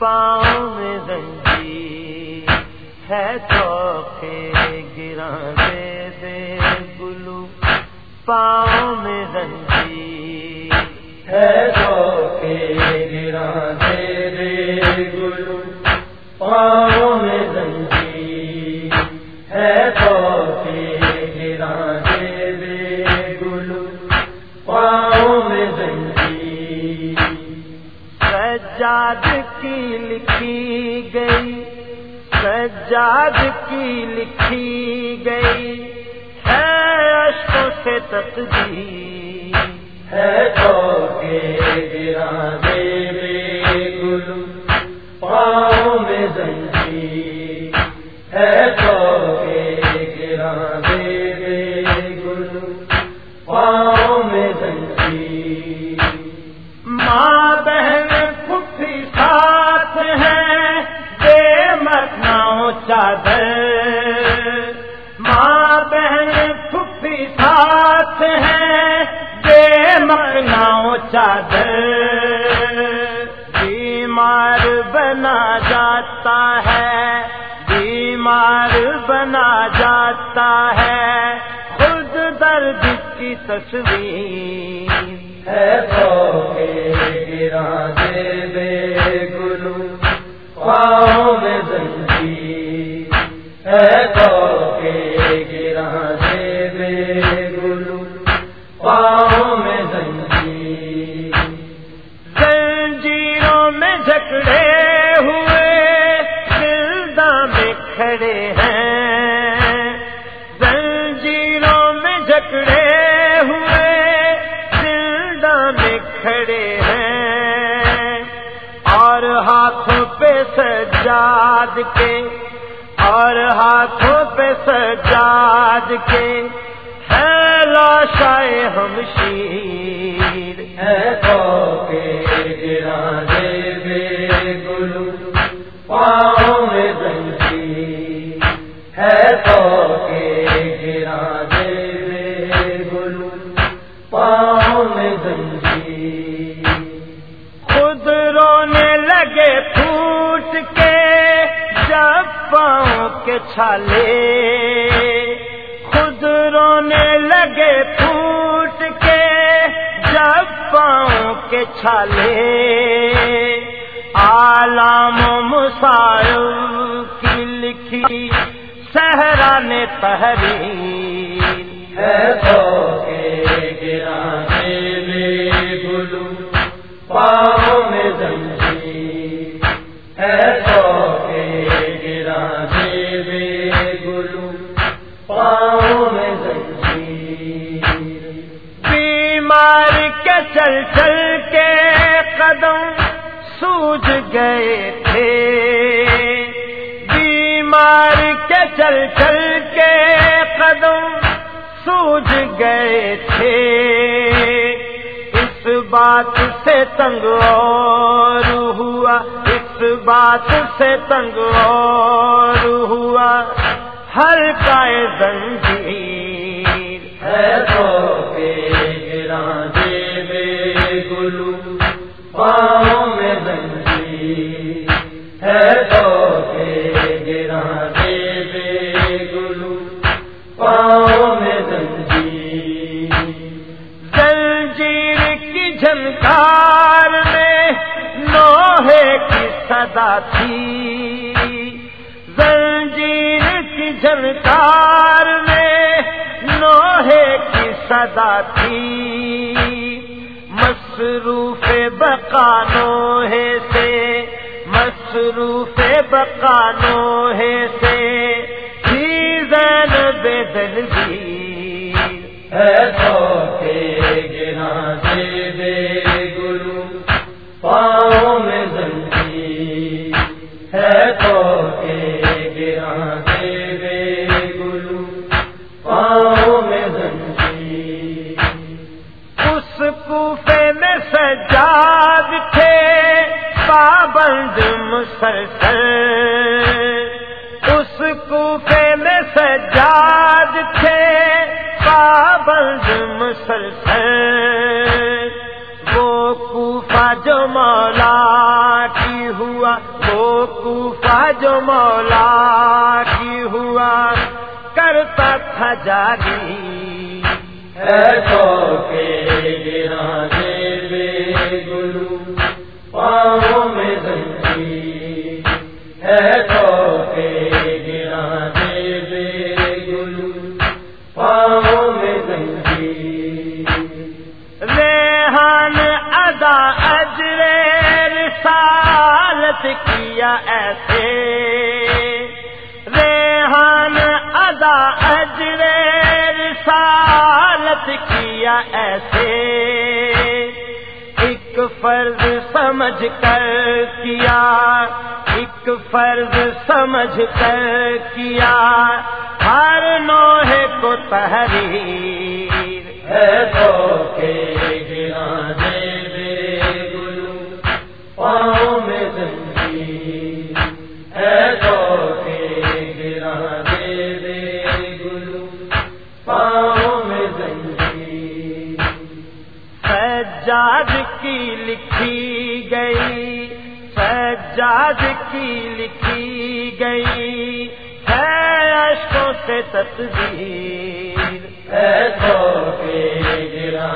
پاؤں میں زنجی ہے تو گرا دے دے گلو پاؤں میں زنجی ہے تو گرا دے دے سجاد کی لکھی گئی، سجاد کی لکھی گئی۔ ہے اشکوں سے تقدیر، ہے تو کے گرا دے گلو، پاؤں میں زنجیر۔ ہے تو کے پاؤں میں زنجیر۔ مکھناؤں چادر۔ بیمار بنا جاتا ہے۔ بیمار بنا جاتا ہے۔ خود درد کی تصویر۔ ہے گرا دے دے گلو، پاؤں زنجیروں میں جھکڑے ہوئے سلدا میں کھڑے ہیں۔ زنجیروں میں جھکڑے ہوئے میں کھڑے ہیں۔ اور ہاتھوں پہ سجاد کے، اور ہاتھوں پہ سجاد کے ہے لاشائے ہم شیر ہے تو گرا دے پاؤں خود رونے لگے پھوٹ کے، جب پاؤں کے چھالے۔ خود رونے لگے پھوٹ کے، جب پاؤں کے چھالے۔ آلام مسائل کی لکھی صحرا نے تحریر۔ ہے تو گرا پاؤں میں زنجیر ہے تو گرا دے گلو، پاؤں میں زنجیر بیمار کے چل چل کے قدم سوج گئے تھے۔ بیمار کے چل چل کے قدم سوج گئے تھے۔ اس بات سے تنگ اور ہوا، اس بات سے تنگ اور ہوا۔ ہر کا زنجیر ہے تو گرا دے گلو پاؤں میں زنجیر۔ صدا تھی۔ زنجیر کی جھنکار میں لوہے کی صدا تھی۔ مصروف بقانو ہے سے، مصروف بقانو ہے سے بدل دی۔ ہے تو گرا دے دے اس کوفے میں سجاد تھے پابند مسلسل وہ کوفہ جو مولا کی ہوا، وہ کوفہ جو مولا کی ہوا۔ کرتا تھا جاری ہے گرا دے گلو، پاؤں ادا اجرے رسالت کیا ایسے؟ ریحان ادا اجرے رسالت کیا ایسے؟ ایک فرض سمجھ کر کیا، ایک فرض سمجھ کر کیا، ہر نوحے کو تحریر سجاد کی لکھی گئی سجاد کی لکھی گئی ہے اشکوں سے تصویر ہے تو کے گرا